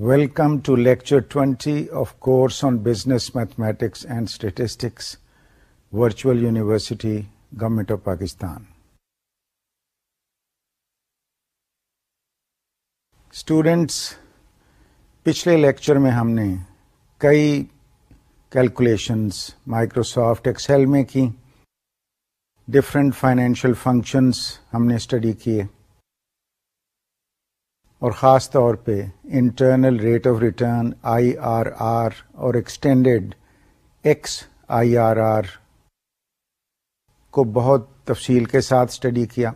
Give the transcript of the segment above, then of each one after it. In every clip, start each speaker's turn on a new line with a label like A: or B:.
A: Welcome to lecture twenty of course on business mathematics and statistics virtual university government of Pakistan students پچھلے lecture میں ہم نے کئی calculations Microsoft Excel میں کی. ڈفرینٹ فائنینشیل فنکشنس ہم نے اسٹڈی کیے. اور خاص طور پہ internal rate of return I R R اور extended X I R R کو بہت تفصیل کے ساتھ اسٹڈی کیا۔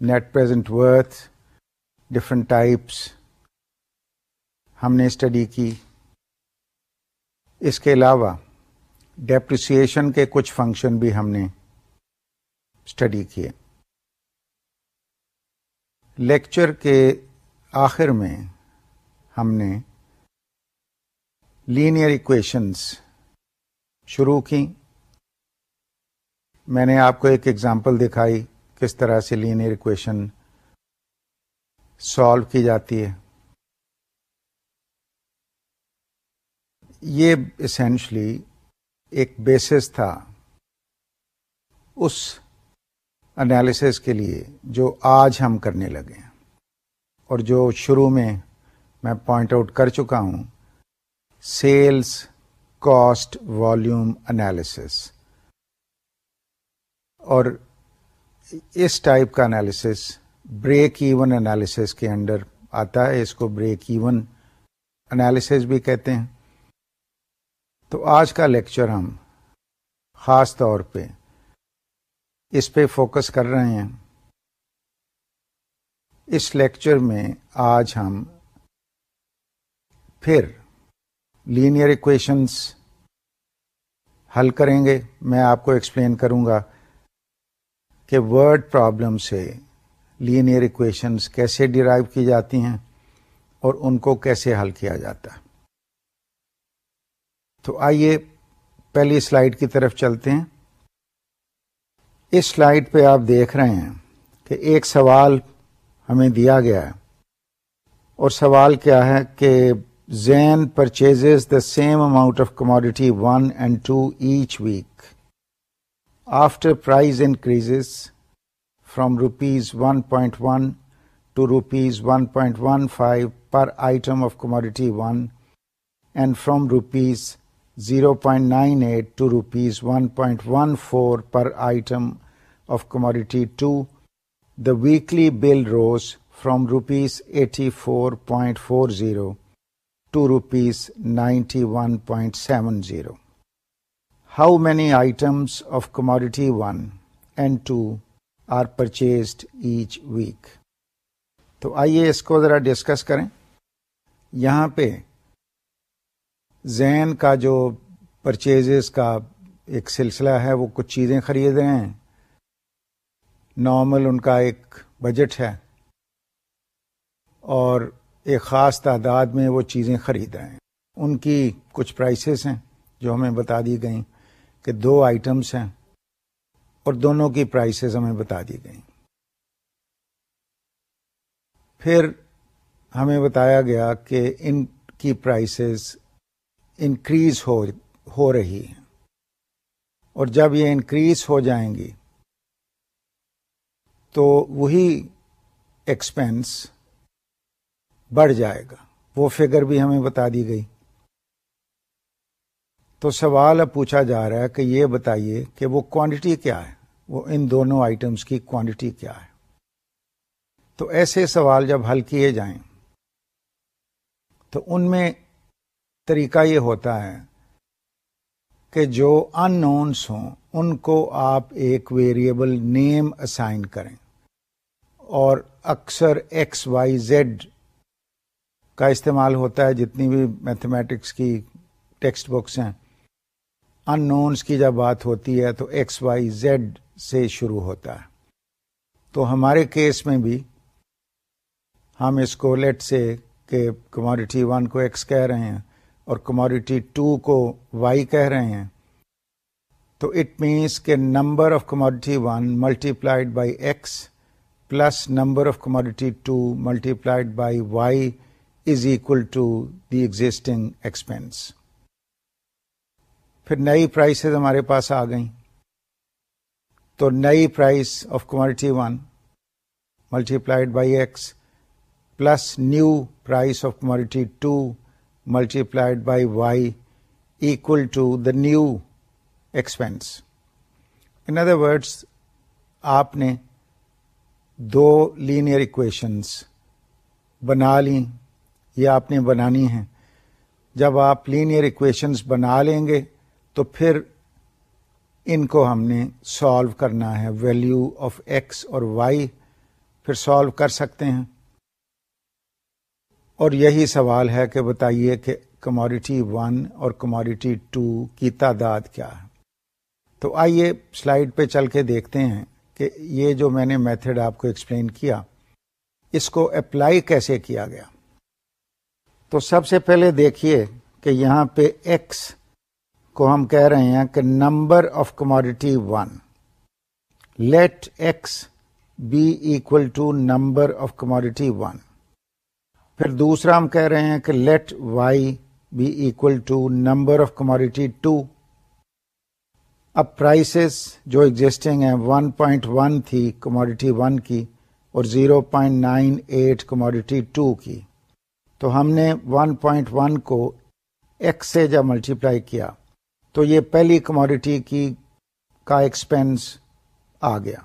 A: Net present worth different types ہم نے اسٹڈی کی۔ اس کے علاوہ ڈیپریسیشن کے کچھ فنکشن بھی ہم نے اسٹڈی کیے۔ لیکچر کے آخر میں ہم نے لینئر اکویشنس شروع کی میں نے آپ کو ایک ایگزامپل دکھائی کس طرح سے لینئر اکویشن سالو کی جاتی ہے۔ یہ اسینشلی ایک بیسس تھا اس انالیسس کے لیے جو آج ہم کرنے لگے ہیں۔ اور جو شروع میں میں پوائنٹ آؤٹ کر چکا ہوں سیلس کاسٹ والیوم انالیسس اور اس ٹائپ کا انالیسس بریک ایون انالیسس کے انڈر آتا ہے، اس کو بریک ایون انالیسس بھی کہتے ہیں۔ تو آج کا لیکچر ہم خاص طور پہ اس پہ فوکس کر رہے ہیں۔ اس لیکچر میں آج ہم پھر لینئر اکویشنس حل کریں گے۔ میں آپ کو ایکسپلین کروں گا کہ ورڈ پرابلم سے لینئر اکویشنس کیسے ڈرائیو کی جاتی ہیں اور ان کو کیسے حل کیا جاتا۔ ہے تو آئیے پہلی سلائڈ کی طرف چلتے ہیں۔ اس سلائڈ پہ آپ دیکھ رہے ہیں کہ ایک سوال ہمیں دیا گیا ہے۔ اور سوال کیا ہے کہ Zain purchase the same amount of commodity one and two each week after price increase from rupees one point one to rupees one point one five per item of commodity one and from rupees 0.98 to rupees 1.14 per item of commodity 2, the weekly bill rose from rupees 84.40 to rupees 91.70. How many items of commodity 1 and 2 are purchased each week? تو آئیے اس کو ذرا discuss کریں یہاں پہ زین کا جو purchases کا ایک سلسلہ ہے وہ کچھ چیزیں خرید رہے ہیں نارمل ان کا ایک بجٹ ہے اور ایک خاص تعداد میں وہ چیزیں خرید رہے ہیں۔ ان کی کچھ پرائسز ہیں جو ہمیں بتا دی گئیں کہ دو آئٹمس ہیں اور دونوں کی پرائسز ہمیں بتا دی گئیں۔ پھر ہمیں بتایا گیا کہ ان کی پرائسز انکریز ہو ہو رہی ہے اور جب یہ انکریز ہو جائیں گی تو وہی ایکسپینس بڑھ جائے گا۔ وہ فگر بھی ہمیں بتا دی گئی۔ تو سوال اب پوچھا جا رہا ہے کہ یہ بتائیے کہ وہ کوانٹٹی کیا ہے؟ وہ ان دونوں آئٹمس کی کوانٹٹی کیا ہے؟ تو ایسے سوال جب حل کیے جائیں تو ان میں طریقہ یہ ہوتا ہے کہ جو ان نونس ہوں، ان کو آپ ایک ویریبل نیم اسائن کریں۔ اور اکثر ایکس وائی زیڈ کا استعمال ہوتا ہے، جتنی بھی میتھمیٹکس کی ٹیکسٹ بکس ہیں۔ ان نونس کی جب بات ہوتی ہے تو ایکس وائی زیڈ سے شروع ہوتا ہے۔ تو ہمارے کیس میں بھی ہم اس کو لیٹ سے کہ کموڈیٹی ون کو ایکس کہہ رہے ہیں اور کموڈیٹی ٹو کو وائی کہہ رہے ہیں۔ تو اٹ مینس کہ number of commodity one multiplied by X plus number of commodity two multiplied by Y is equal to the existing expense پھر نئی پرائسز ہمارے پاس آ گئیں تو نئی price of commodity one multiplied by X plus new price of commodity two multiplied by Y equal to the new expense in other آپ نے دو لینئر اکویشنس بنا لیں۔ یا آپ نے بنانی ہیں۔ جب آپ لینئر اکویشنس بنا لیں گے تو پھر ان کو ہم نے سالو کرنا ہے۔ ویلو آف ایکس اور وائی پھر سالو کر سکتے ہیں۔ اور یہی سوال ہے کہ بتائیے کہ کموڈیٹی ون اور کموڈیٹی ٹو کی تعداد کیا ہے۔ تو آئیے سلائڈ پہ چل کے دیکھتے ہیں۔ کہ یہ جو میں نے میتھڈ آپ کو ایکسپلین کیا، اس کو اپلائی کیسے کیا گیا؟ تو سب سے پہلے دیکھیے کہ یہاں پہ ایکس کو ہم کہہ رہے ہیں کہ number of commodity one let X be equal to number of commodity one پھر دوسرا ہم کہہ رہے ہیں کہ let Y be equal to number of commodity two اب پرائسز جو ایگزٹنگ ہیں 1.1 پوائنٹ ون تھی کموڈیٹی ون کی، اور 0.98 point nine eight commodity two کی. تو ہم نے 1.1 پوائنٹ ون کو ایکس سے جب ملٹیپلائی کیا، تو یہ پہلی کموڈیٹی کی کا ایکسپینس آ گیا.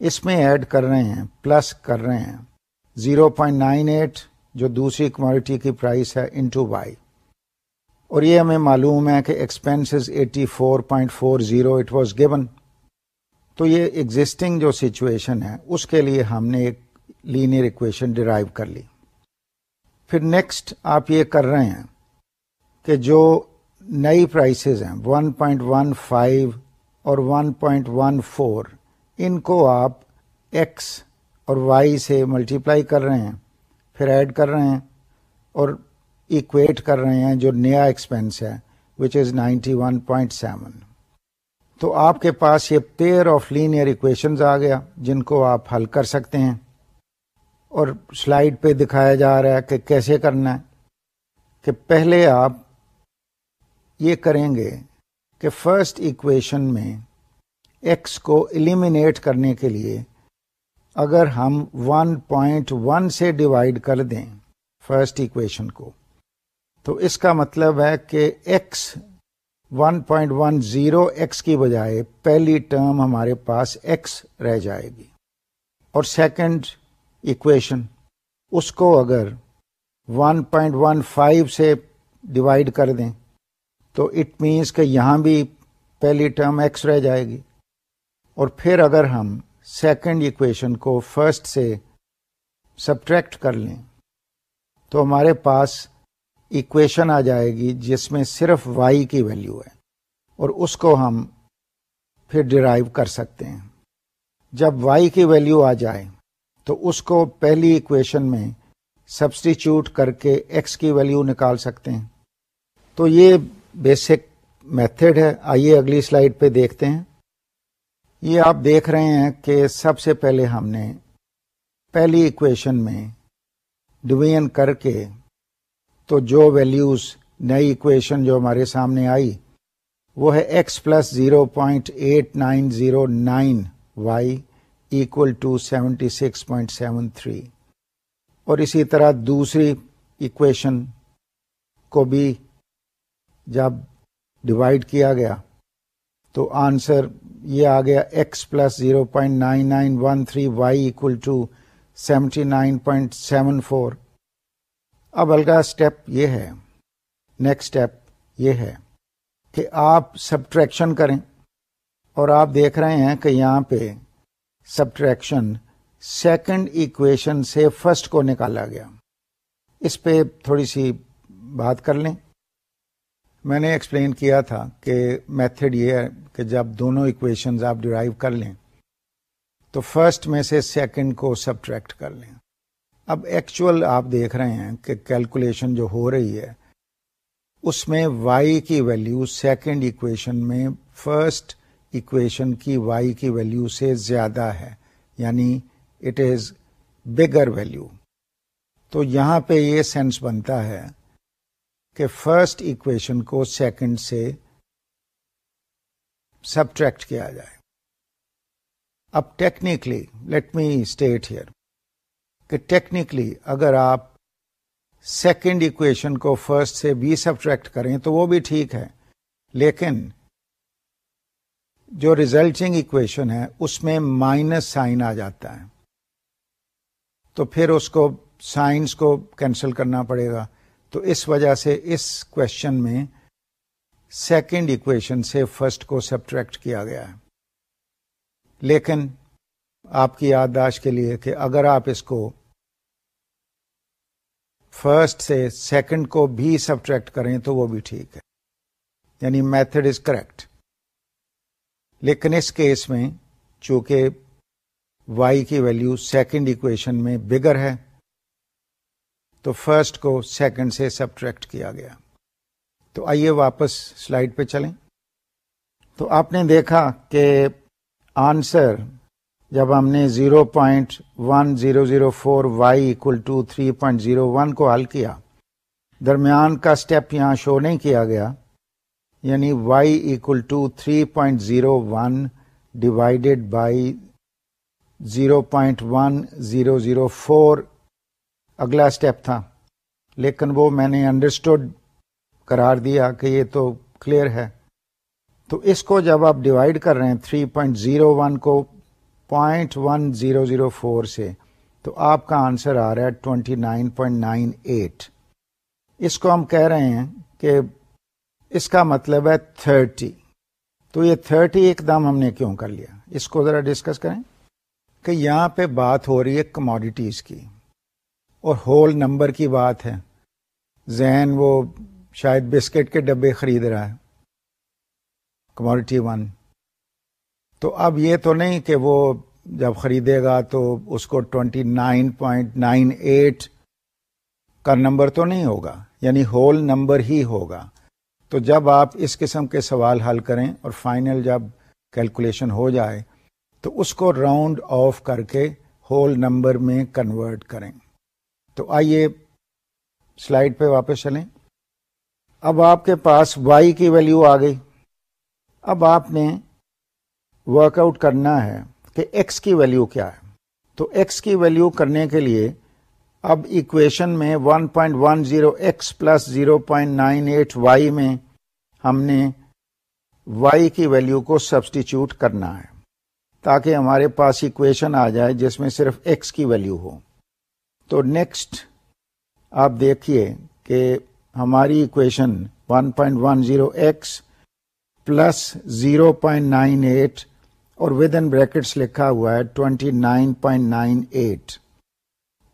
A: اس میں ایڈ کر رہے ہیں پلس کر رہے ہیں. 0.98 جو دوسری کموڈیٹی کی پرائس ہے انٹو وائی اور یہ ہمیں معلوم ہے کہ expense eighty four point four zero it was given تو یہ ایگزٹنگ جو سچویشن ہے، اس کے لیے ہم نے ایک لینئر اکویشن ڈرائیو کر لی۔ پھر نیکسٹ آپ یہ کر رہے ہیں کہ جو نئی پرائسز ہیں 1.15 اور 1.14 ان کو آپ ایکس اور وائی سے ملٹیپلائی کر رہے ہیں، پھر ایڈ کر رہے ہیں اور اکویٹ کر رہے ہیں جو نیا ایکسپینس ہے which is ninety one point seven تو آپ کے پاس یہ پیئر آف لینئر اکویشنز آ گیا، جن کو آپ حل کر سکتے ہیں. اور سلائڈ پہ دکھایا جا رہا ہے کہ کیسے کرنا ہے. کہ پہلے آپ یہ کریں گے کہ فرسٹ اکویشن میں ایکس کو ایلیمینیٹ کرنے کے لیے اگر ہم 1.1 سے ڈیوائڈ کر دیں فرسٹ اکویشن کو تو اس کا مطلب ہے کہ X 1.10 point one zero X کی بجائے پہلی ٹرم ہمارے پاس ایکس رہ جائے گی۔ اور سیکنڈ اکویشن اس کو اگر 1.15 پوائنٹ ون فائیو سے ڈیوائڈ کر دیں، تو اٹ مینس کہ یہاں بھی پہلی ٹرم ایکس رہ جائے گی۔ اور پھر اگر ہم سیکنڈ اکویشن کو فرسٹ سے سبٹریکٹ کر لیں، تو ہمارے پاس اکویشن آ جائے گی جس میں صرف وائی کی ویلیو ہے اور اس کو ہم پھر ڈرائیو کر سکتے ہیں۔ جب وائی کی ویلیو آ جائے تو اس کو پہلی اکویشن میں سبسٹیچیوٹ کر کے ایکس کی ویلیو نکال سکتے ہیں۔ تو یہ بیسک میتھڈ ہے۔ آئیے اگلی سلائیڈ پہ دیکھتے ہیں۔ یہ آپ دیکھ رہے ہیں کہ سب سے پہلے ہم نے پہلی اکویشن میں ڈویژن کر کے تو جو ویلیوز نئی اکویشن جو ہمارے سامنے آئی، وہ ہے X plus zero point eight nine zero nine Y equal to seventy six point seven three اور اسی طرح دوسری اکویشن کو بھی جب ڈیوائڈ کیا گیا، تو آنسر یہ آ گیا X plus zero point nine nine one three Y equal to seventy nine point seven four اب الگا اسٹیپ یہ ہے۔ نیکسٹ اسٹیپ یہ ہے کہ آپ سبٹریکشن کریں اور آپ دیکھ رہے ہیں کہ یہاں پہ سبٹریکشن سیکنڈ اکویشن سے فرسٹ کو نکالا گیا۔ اس پہ تھوڑی سی بات کر لیں۔ میں نے ایکسپلین کیا تھا کہ میتھڈ یہ ہے کہ جب دونوں اکویشنز آپ ڈرائیو کر لیں تو فرسٹ میں سے سیکنڈ کو سبٹریکٹ کر لیں۔ اب ایکچوئل آپ دیکھ رہے ہیں کہ کیلکولیشن جو ہو رہی ہے، اس میں وائی کی ویلیو سیکنڈ اکویشن میں فرسٹ اکویشن کی وائی کی ویلیو سے زیادہ ہے یعنی اٹ از بگر ویلیو تو یہاں پہ یہ سینس بنتا ہے کہ فرسٹ ایکویشن کو سیکنڈ سے سبٹریکٹ کیا جائے۔ اب technically let me state here کہ ٹیکنیکلی اگر آپ سیکنڈ اکویشن کو فرسٹ سے بھی سبٹریکٹ کریں تو وہ بھی ٹھیک ہے۔ لیکن جو ریزلٹنگ اکویشن ہے، اس میں مائنس سائن آ جاتا ہے۔ تو پھر اس کو سائنس کو کینسل کرنا پڑے گا۔ تو اس وجہ سے اس کوشچن میں سیکنڈ اکویشن سے فرسٹ کو سبٹریکٹ کیا گیا ہے۔ لیکن آپ کی یادداشت کے لیے کہ اگر آپ اس کو فرسٹ سے سیکنڈ کو بھی سبٹریکٹ کریں تو وہ بھی ٹھیک ہے۔ یعنی میتھڈ از کریکٹ لیکن اس کیس میں چونکہ وائی کی ویلو سیکنڈ اکویشن میں بگر ہے، تو فرسٹ کو سیکنڈ سے سبٹریکٹ کیا گیا۔ تو آئیے واپس سلائڈ پہ چلیں۔ تو آپ نے دیکھا کہ آنسر جب ہم نے zero point one zero zero four Y equal to three point zero one کو حل کیا، درمیان کا اسٹیپ یہاں شو نہیں کیا گیا یعنی Y equal to three point zero one divided by zero point one zero zero four اگلا اسٹیپ تھا۔ لیکن وہ میں نے انڈرسٹوڈ قرار دیا کہ یہ تو کلیئر ہے۔ تو اس کو جب آپ ڈیوائڈ کر رہے ہیں تھری پوائنٹ زیرو ون کو point one zero zero four سے تو آپ کا آنسر آ رہا ہے twenty nine point nine eight اس کو ہم کہہ رہے ہیں کہ اس کا مطلب ہے تھرٹی۔ تو یہ تھرٹی ایک دم ہم نے کیوں کر لیا؟ اس کو ذرا ڈسکس کریں کہ یہاں پہ بات ہو رہی ہے کموڈیٹیز کی۔ اور ہول نمبر کی بات ہے۔ ذہن وہ شاید بسکٹ کے ڈبے خرید رہا ہے۔ کموڈیٹی ون تو اب یہ تو نہیں کہ وہ جب خریدے گا تو اس کو twenty nine point nine eight کا نمبر تو نہیں ہوگا یعنی ہول نمبر ہی ہوگا۔ تو جب آپ اس قسم کے سوال حل کریں اور فائنل جب کیلکولیشن ہو جائے، تو اس کو راؤنڈ آف کر کے ہول نمبر میں کنورٹ کریں۔ تو آئیے سلائڈ پہ واپس چلیں۔ اب آپ کے پاس وائی کی ویلیو آ گئی۔ اب آپ نے ورک آؤٹ کرنا ہے کہ ایکس کی ویلیو کیا ہے۔ تو ایکس کی ویلیو کرنے کے لیے اب اکویشن میں 1.10 point one zero X plus zero point nine eight Y میں ہم نے وائی کی ویلیو کو سبسٹیچیوٹ کرنا ہے تاکہ ہمارے پاس اکویشن آ جائے جس میں صرف ایکس کی ویلیو ہو۔ تو نیکسٹ آپ دیکھیے کہ ہماری equation 1.10 point one zero X plus zero point nine eight اور ود ان بریکٹس لکھا ہوا ہے twenty nine point nine eight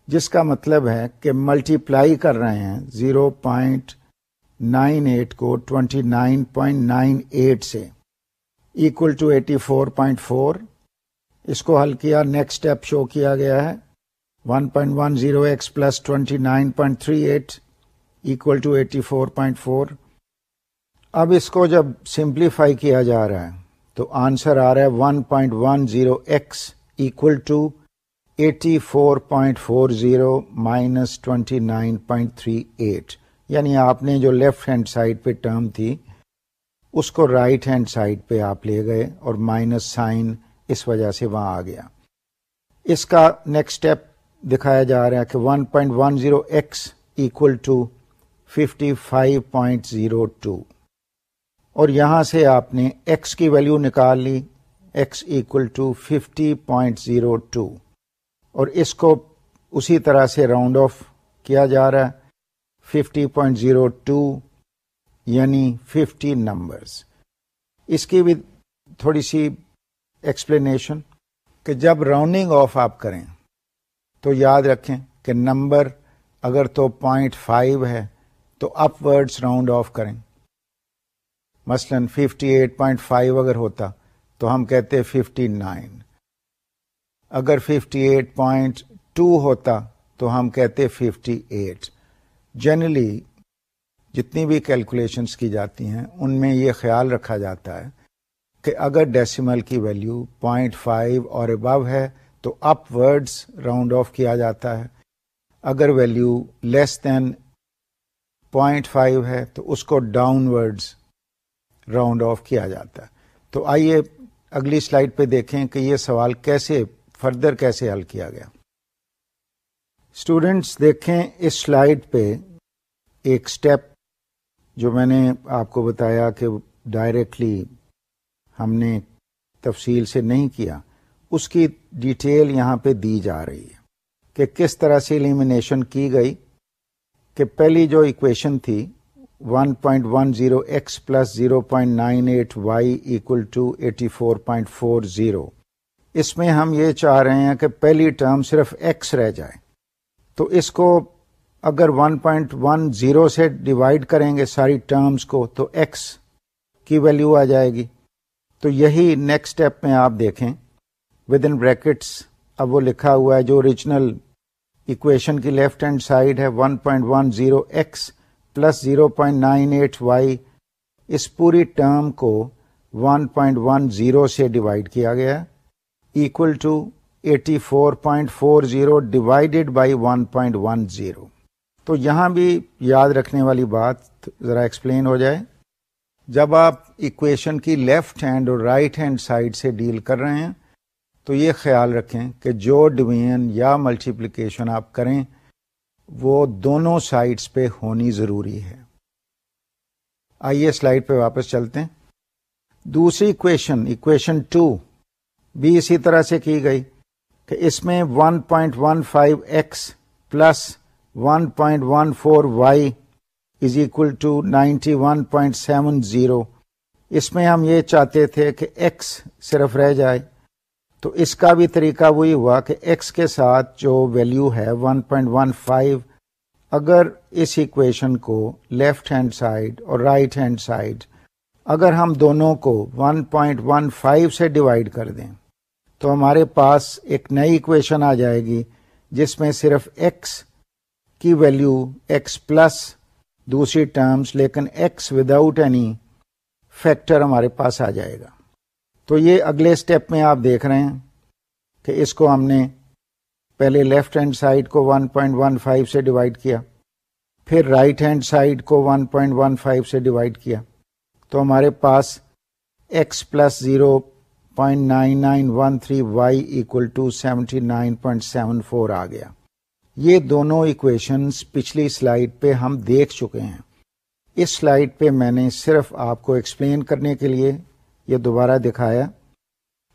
A: جس کا مطلب ہے کہ ملٹی پلائی کر رہے ہیں زیرو پوائنٹ نائن ایٹ کو twenty nine point nine eight سے equal to eighty four point four اس کو حل کیا نیکسٹ اسٹیپ شو کیا گیا ہے one point one zero X plus twenty nine point three eight equal to eighty four point four اب اس کو جب سمپلیفائی کیا جا رہا ہے تو آنسر آ رہا ہے one point one zero X equal to eighty four point four zero minus twenty nine point three eight یعنی آپ نے جو لیفٹ ہینڈ سائڈ پہ ٹرم تھی، اس کو رائٹ ہینڈ سائڈ پہ آپ لے گئے اور مائنس سائن اس وجہ سے وہاں آ گیا۔ اس کا نیکسٹ اسٹیپ دکھایا جا رہا ہے کہ one point one zero X equal to fifty five point zero two اور یہاں سے آپ نے ایکس کی ویلو نکال لی X equal to fifty point zero two اور اس کو اسی طرح سے راؤنڈ آف کیا جا رہا ہے ففٹی پوائنٹ زیرو ٹو یعنی ففٹی نمبرس اس کی بھی تھوڑی سی ایکسپلینیشن کہ جب راؤنڈنگ آف آپ کریں تو یاد رکھیں کہ نمبر اگر تو پوائنٹ فائیو ہے تو اپ ورڈس راؤنڈ آف کریں۔ مثلا 58.5 اگر ہوتا تو ہم کہتے 59 اگر 58.2 ہوتا تو ہم کہتے 58 جنرلی جتنی بھی کیلکولیشنس کی جاتی ہیں، ان میں یہ خیال رکھا جاتا ہے کہ اگر ڈیسیمل کی ویلیو 0.5 اور ابو ہے تو اپ ورڈس راؤنڈ آف کیا جاتا ہے۔ اگر value less than point five ہے تو اس کو ڈاؤن ورڈز راؤنڈ آف کیا جاتا ہے۔ تو آئیے اگلی سلائڈ پہ دیکھیں کہ یہ سوال کیسے، فردر کیسے حل کیا گیا۔ اسٹوڈینٹس دیکھیں اس سلائڈ پہ ایک اسٹیپ جو میں نے آپ کو بتایا کہ ڈائریکٹلی ہم نے تفصیل سے نہیں کیا، اس کی ڈیٹیل یہاں پہ دی جا رہی ہے کہ کس طرح سے ایلیمینیشن کی گئی، کہ پہلی جو اکویشن تھی 1.10 point one zero X plus zero point nine eight Y equal to eighty four point four zero اس میں ہم یہ چاہ رہے ہیں کہ پہلی ٹرم صرف ایکس رہ جائے۔ تو اس کو اگر 1.10 سے ڈیوائڈ کریں گے ساری ٹرمز کو، تو ایکس کی ویلو آ جائے گی۔ تو یہی نیکسٹ اسٹیپ میں آپ دیکھیں۔ ود ان بریکٹس اب وہ لکھا ہوا ہے جو اوریجنل اکویشن کی لیفٹ ہینڈ سائڈ ہے 1.10 point one zero X plus zero point nine eight Y اس پوری ٹرم کو 1.10 سے ڈیوائڈ کیا گیا equal to eighty four point four zero divided by one point one zero تو یہاں بھی یاد رکھنے والی بات ذرا ایکسپلین ہو جائے۔ جب آپ اکویشن کی لیفٹ ہینڈ اور رائٹ ہینڈ سائڈ سے ڈیل کر رہے ہیں، تو یہ خیال رکھیں کہ جو ڈویژن یا ملٹیپلیکیشن آپ کریں وہ دونوں سائڈس پہ ہونی ضروری ہے۔ آئیے سلائڈ پہ واپس چلتے ہیں۔ دوسری اکویشن اکویشن ٹو بھی اسی طرح سے کی گئی کہ اس میں 1.15 point one five X plus one point one four Y is equal to ninety one point seven zero اس میں ہم یہ چاہتے تھے کہ ایکس صرف رہ جائے۔ تو اس کا بھی طریقہ وہی ہوا کہ ایکس کے ساتھ جو ویلو ہے 1.15 اگر اس اکویشن کو لیفٹ ہینڈ سائڈ اور رائٹ ہینڈ سائڈ اگر ہم دونوں کو 1.15 سے ڈیوائڈ کر دیں، تو ہمارے پاس ایک نئی اکویشن آ جائے گی جس میں صرف ایکس کی ویلو ایکس پلس دوسری ٹرمز لیکن ایکس وداؤٹ اینی فیکٹر ہمارے پاس آ جائے گا۔ تو یہ اگلے اسٹیپ میں آپ دیکھ رہے ہیں کہ اس کو ہم نے پہلے لیفٹ ہینڈ سائڈ کو 1.15 سے ڈیوائڈ کیا، پھر رائٹ ہینڈ سائڈ کو 1.15 سے ڈیوائڈ کیا۔ تو ہمارے پاس X plus zero point nine nine one three Y equal to seventy nine point seven four آ گیا۔ یہ دونوں اکویشنز پچھلی سلائڈ پہ ہم دیکھ چکے ہیں۔ اس سلائڈ پہ میں نے صرف آپ کو ایکسپلین کرنے کے لیے یہ دوبارہ دکھایا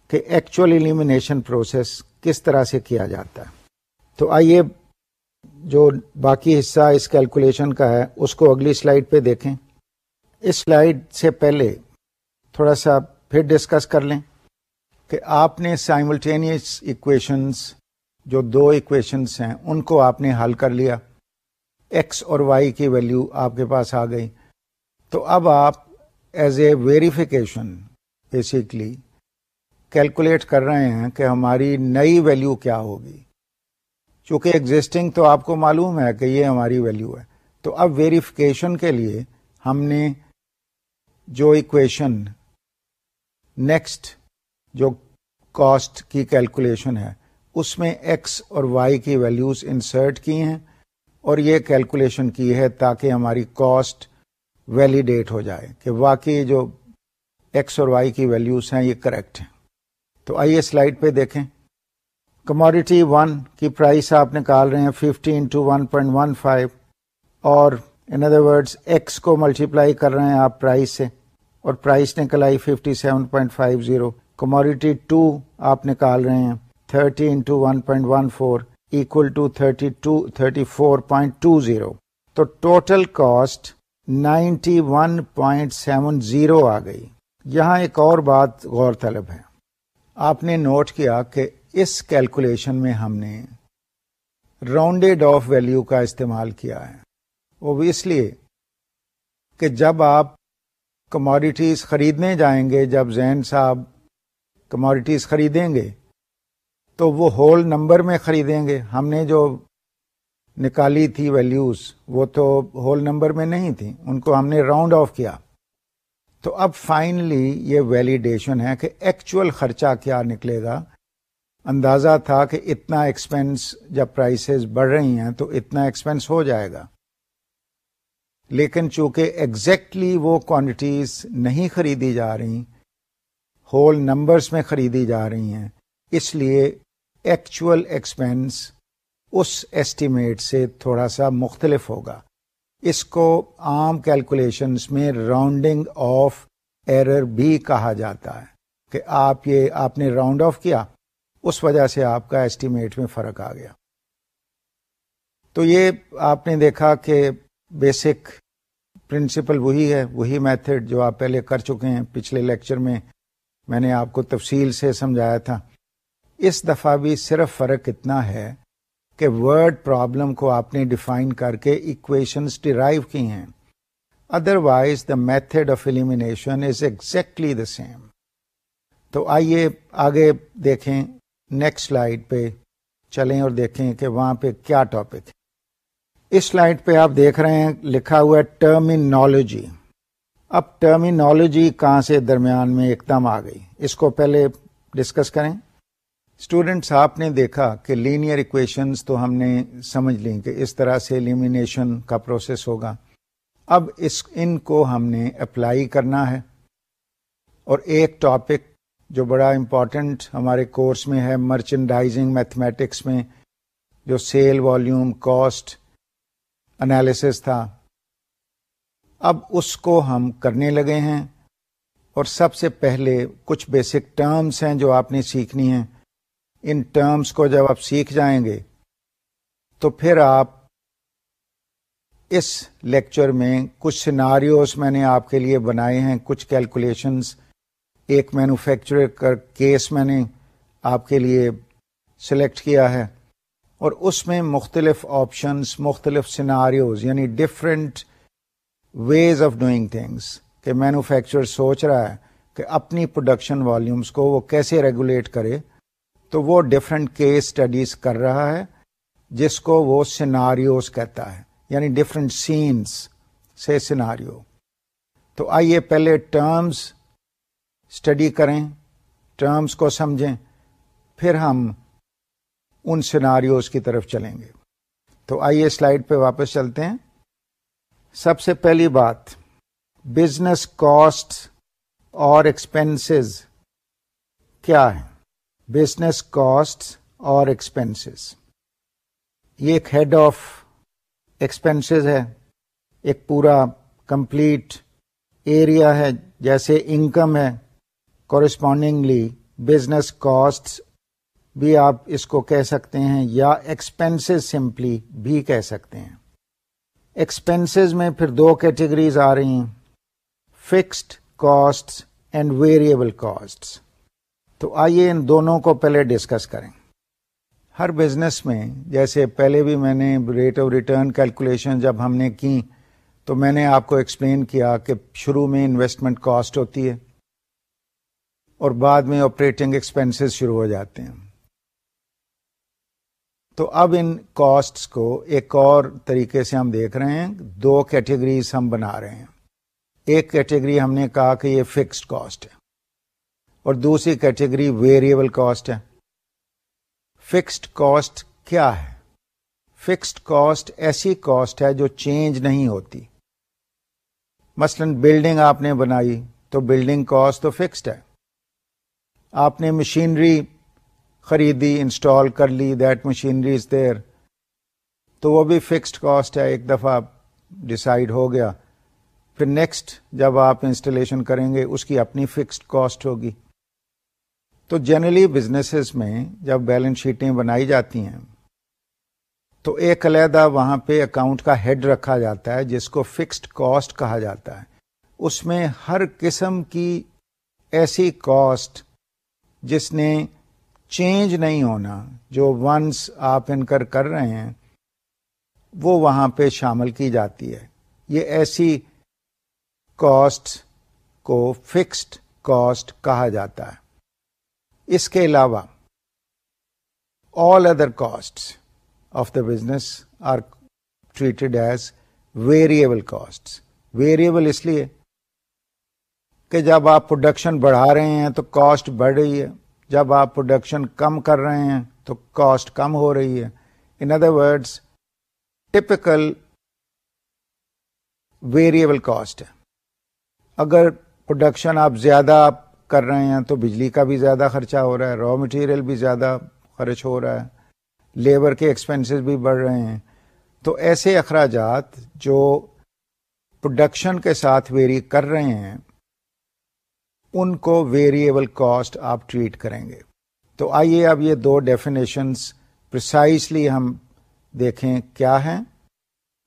A: کہ ایکچوئل ایلیمینیشن پروسیس کس طرح سے کیا جاتا ہے۔ تو آئیے جو باقی حصہ اس کیلکولیشن کا ہے، اس کو اگلی سلائڈ پہ دیکھیں۔ اس سلائڈ سے پہلے تھوڑا سا پھر ڈسکس کر لیں کہ آپ نے سائملٹینیس اکویشنس جو دو اکویشنس ہیں، ان کو آپ نے حل کر لیا۔ ایکس اور وائی کی ویلو آپ کے پاس آ گئی۔ تو اب آپ as a verification basically calculate کر رہے ہیں کہ ہماری نئی ویلو کیا ہوگی۔ چونکہ ایگزٹنگ تو آپ کو معلوم ہے کہ یہ ہماری ویلو ہے۔ تو اب ویریفیکیشن کے لیے ہم نے جو اکویشن نیکسٹ جو کاسٹ کی کیلکولیشن ہے، اس میں ایکس اور وائی کی ویلیوز انسرٹ کی ہیں اور یہ کیلکولیشن کی ہے تاکہ ہماری کاسٹ ویلیڈیٹ ہو جائے کہ واقعی جو ایکس اور وائی کی ویلیوز ہیں، یہ کریکٹ ہیں. تو آئیے سلائڈ پہ دیکھیں. کموڈیٹی ون کی پرائس آپ نکال رہے ہیں fifty into one point one five اور ان ادر ورڈ ایکس کو ملٹیپلائی کر رہے ہیں آپ پرائز سے اور پرائز نکل آئی fifty seven point five zero commodity two آپ نکال رہے ہیں thirty into one point one four equal to thirty two thirty four point two zero تو total cost ninety one point seven zero آ گئی. یہاں ایک اور بات غور طلب ہے۔ آپ نے نوٹ کیا کہ اس کیلکولیشن میں ہم نے راؤنڈیڈ آف ویلو کا استعمال کیا ہے۔ وہ اس لیے کہ جب آپ کموڈیٹیز خریدنے جائیں گے، جب زین صاحب کموڈیٹیز خریدیں گے، تو وہ ہول نمبر میں خریدیں گے۔ ہم نے جو نکالی تھی ویلیوز وہ تو ہول نمبر میں نہیں تھی۔ ان کو ہم نے راؤنڈ آف کیا۔ تو اب فائنلی یہ ویلیڈیشن ہے کہ ایکچوئل خرچہ کیا نکلے گا۔ اندازہ تھا کہ اتنا ایکسپینس جب پرائسز بڑھ رہی ہیں تو اتنا ایکسپینس ہو جائے گا۔ لیکن چونکہ ایگزیکٹلی وہ کوانٹٹیز نہیں خریدی جا رہی ہول نمبرس میں خریدی جا رہی ہیں، اس لیے ایکچوئل ایکسپینس اس ایسٹیمیٹ سے تھوڑا سا مختلف ہوگا۔ اس کو عام کیلکولیشنس میں راؤنڈنگ آف ایرر بھی کہا جاتا ہے کہ آپ یہ آپ نے راؤنڈ آف کیا، اس وجہ سے آپ کا ایسٹیمیٹ میں فرق آ گیا۔ تو یہ آپ نے دیکھا کہ بیسک پرنسپل وہی ہے، وہی میتھڈ جو آپ پہلے کر چکے ہیں۔ پچھلے لیکچر میں میں نے آپ کو تفصیل سے سمجھایا تھا۔ اس دفعہ بھی صرف فرق اتنا ہے کہ ورڈ پرابلم کو آپ نے ڈیفائن کر کے اکویشنس ڈرائیو کی ہیں۔ Otherwise the method of elimination is exactly the same تو آئیے آگے دیکھیں نیکسٹ سلائڈ پہ۔ چلیں اور دیکھیں کہ وہاں پہ کیا ٹاپک ہے۔ اس سلائڈ پہ آپ دیکھ رہے ہیں، لکھا ہوا ہے ٹرمینالوجی اب ٹرمینالوجی کہاں سے درمیان میں ایک دم آ گئی؟ اس کو پہلے ڈسکس کریں۔ اسٹوڈینٹس آپ نے دیکھا کہ لینئر اکویشنز تو ہم نے سمجھ لی کہ اس طرح سے ایلیمینیشن کا پروسیس ہوگا۔ اب اس، ان کو ہم نے اپلائی کرنا ہے۔ اور ایک ٹاپک جو بڑا امپورٹنٹ ہمارے کورس میں ہے مرچنڈائزنگ میتھمیٹکس میں، جو سیل والیوم کاسٹ انالیسس تھا۔ اب اس کو ہم کرنے لگے ہیں۔ اور سب سے پہلے کچھ بیسک ٹرمز ہیں جو آپ نے سیکھنی ہیں۔ ان ٹرمز کو جب آپ سیکھ جائیں گے، تو پھر آپ اس لیکچر میں کچھ سیناریوز میں نے آپ کے لیے بنائے ہیں، کچھ کیلکولیشنز ایک مینوفیکچرر کا کیس میں نے آپ کے لیے سلیکٹ کیا ہے، اور اس میں مختلف آپشنس مختلف سیناریوز یعنی different ways of doing things کہ مینوفیکچر سوچ رہا ہے کہ اپنی پروڈکشن والیومس کو وہ کیسے ریگولیٹ کرے تو وہ ڈفرینٹ کیس اسٹڈیز کر رہا ہے، جس کو وہ سیناریوز کہتا ہے یعنی ڈفرینٹ سینس سے سیناریو تو آئیے پہلے ٹرمز اسٹڈی کریں ٹرمز کو سمجھیں، پھر ہم ان سیناریوز کی طرف چلیں گے۔ تو آئیے سلائڈ پہ واپس چلتے ہیں۔ سب سے پہلی بات بزنس کاسٹ اور ایکسپینسز کیا ہے بزنس کاسٹ اور ایکسپینسز یہ ایک ہیڈ آف ایکسپینسز ہے، ایک پورا کمپلیٹ ایریا ہے، جیسے انکم ہے کورسپونڈنگلی بزنس کاسٹ بھی آپ اس کو کہہ سکتے ہیں یا ایکسپینس سمپلی بھی کہہ سکتے ہیں۔ ایکسپینسز میں پھر دو کیٹیگریز آ رہی ہیں fixed cost and variable cost تو آئیے ان دونوں کو پہلے ڈسکس کریں۔ ہر بزنس میں جیسے پہلے بھی میں نے ریٹ آف ریٹرن کیلکولیشن جب ہم نے کی تو میں نے آپ کو ایکسپلین کیا کہ شروع میں انویسٹمنٹ کاسٹ ہوتی ہے اور بعد میں آپریٹنگ ایکسپینسز شروع ہو جاتے ہیں۔ تو اب ان کاسٹ کو ایک اور طریقے سے ہم دیکھ رہے ہیں۔ دو کیٹیگریز ہم بنا رہے ہیں۔ ایک کیٹیگری ہم نے کہا کہ یہ فکسڈ کاسٹ ہے۔ اور دوسری کیٹیگری ویریبل کاسٹ ہے۔ فکسڈ کاسٹ کیا ہے؟ فکسڈ کاسٹ ایسی کاسٹ ہے جو چینج نہیں ہوتی۔ مثلا بلڈنگ آپ نے بنائی تو بلڈنگ کاسٹ تو فکسڈ ہے۔ آپ نے مشینری خریدی انسٹال کر لی دیٹ مشینری از دیر تو وہ بھی فکسڈ کاسٹ ہے، ایک دفعہ ڈسائڈ ہو گیا۔ پھر نیکسٹ جب آپ انسٹالیشن کریں گے، اس کی اپنی فکسڈ کاسٹ ہوگی۔ تو جنرلی بزنس میں جب بیلنس شیٹیں بنائی جاتی ہیں، تو ایک علیحدہ وہاں پہ اکاؤنٹ کا ہیڈ رکھا جاتا ہے، جس کو فکسڈ کاسٹ کہا جاتا ہے۔ اس میں ہر قسم کی ایسی کاسٹ جس نے چینج نہیں ہونا، جو ونس آپ انکر کر رہے ہیں، وہ وہاں پہ شامل کی جاتی ہے۔ یہ ایسی کاسٹ کو فکسڈ کاسٹ کہا جاتا ہے۔ اس کے علاوہ all other cost of the business are treated as variable cost variable اس لیے کہ جب آپ پروڈکشن بڑھا رہے ہیں تو کاسٹ بڑھ رہی ہے، جب آپ پروڈکشن کم کر رہے ہیں تو کاسٹ کم ہو رہی ہے۔ In other words typical variable cost ہے۔ اگر پروڈکشن آپ زیادہ کر رہے ہیں تو بجلی کا بھی زیادہ خرچہ ہو رہا ہے را مٹیریل بھی زیادہ خرچ ہو رہا ہے لیبر کے ایکسپینسز بھی بڑھ رہے ہیں۔ تو ایسے اخراجات جو پروڈکشن کے ساتھ ویری کر رہے ہیں، ان کو ویریبل کاسٹ آپ ٹریٹ کریں گے۔ تو آئیے اب یہ دو ڈیفینیشنس پرسائسلی ہم دیکھیں کیا ہیں۔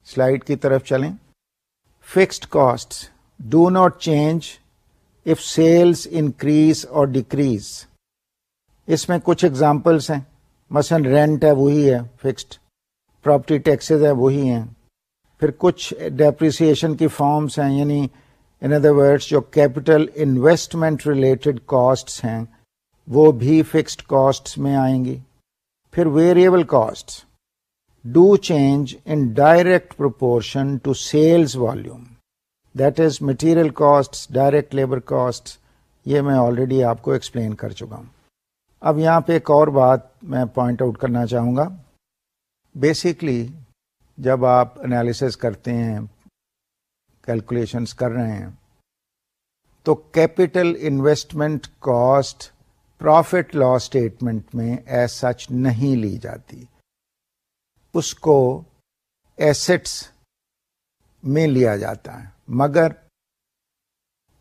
A: سلائڈ کی طرف چلیں۔ Fixed cost do not change if sales increase اور ڈیکریز اس میں کچھ ایگزامپلس ہیں۔ مثلا رینٹ ہے وہی ہے فکسڈ پراپرٹی ٹیکسز ہے وہی ہیں۔ پھر کچھ ڈیپریسیشن کی فارمس ہیں یعنی ان ادر ورڈس جو کیپٹل انویسٹمنٹ ریلیٹڈ کاسٹ ہیں، وہ بھی فکسڈ کاسٹ میں آئیں گی۔ پھر variable cost do change in direct proportion to sales volume that is material cost direct labour cost یہ میں آلریڈی آپ کو ایکسپلین کر چکا ہوں۔ اب یہاں پہ ایک اور بات میں پوائنٹ آؤٹ کرنا چاہوں گا۔ بیسکلی جب آپ انالیس کرتے ہیں کیلکولیشنس کر رہے ہیں، تو capital investment cost profit loss statement میں ایز سچ نہیں لی جاتی۔ اس کو ایسٹس میں لیا جاتا ہے۔ مگر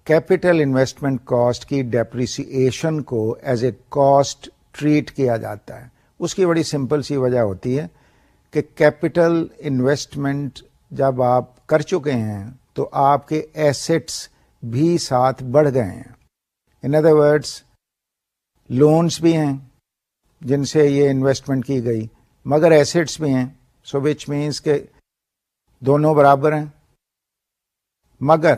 A: کیپٹل انویسٹمنٹ کاسٹ کی ڈیپریسیشن کو ایز اے کاسٹ ٹریٹ کیا جاتا ہے۔ اس کی بڑی سمپل سی وجہ ہوتی ہے کہ کیپٹل انویسٹمنٹ جب آپ کر چکے ہیں تو آپ کے ایسٹس بھی ساتھ بڑھ گئے ہیں۔ ان ادر ورڈس لونس بھی ہیں جن سے یہ انویسٹمنٹ کی گئی، مگر ایسٹس بھی ہیں۔ سو وچ مینس کہ دونوں برابر ہیں۔ مگر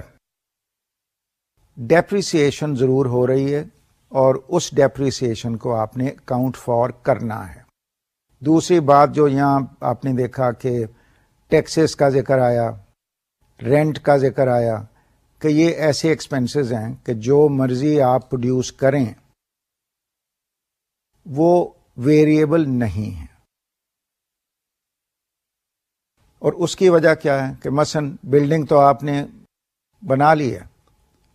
A: ڈیپریسیشن ضرور ہو رہی ہے اور اس ڈیپریسیشن کو آپ نے اکاؤنٹ فار کرنا ہے۔ دوسری بات جو یہاں آپ نے دیکھا کہ ٹیکسز کا ذکر آیا رینٹ کا ذکر آیا کہ یہ ایسے ایکسپینسز ہیں کہ جو مرضی آپ پروڈیوس کریں، وہ ویریبل نہیں ہے اور اس کی وجہ کیا ہے کہ مثلا بلڈنگ تو آپ نے بنا لی ہے۔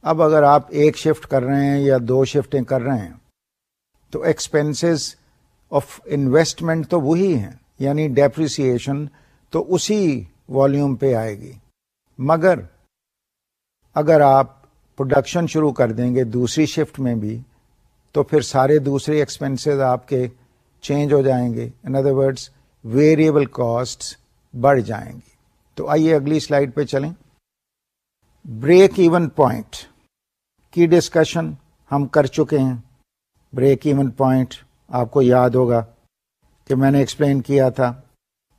A: اب اگر آپ ایک شفٹ کر رہے ہیں یا دو شفٹیں کر رہے ہیں، تو ایکسپینسز آف انویسٹمنٹ تو وہی ہیں یعنی ڈیپریسیشن تو اسی والیوم پہ آئے گی۔ مگر اگر آپ پروڈکشن شروع کر دیں گے دوسری شفٹ میں بھی، تو پھر سارے دوسرے ایکسپینسز آپ کے چینج ہو جائیں گے۔ In other words variable cost بڑھ جائیں گی۔ تو آئیے اگلی سلائڈ پہ چلیں۔ بریک ایون پوائنٹ کی ڈسکشن ہم کر چکے ہیں۔ بریک ایون پوائنٹ آپ کو یاد ہوگا کہ میں نے ایکسپلین کیا تھا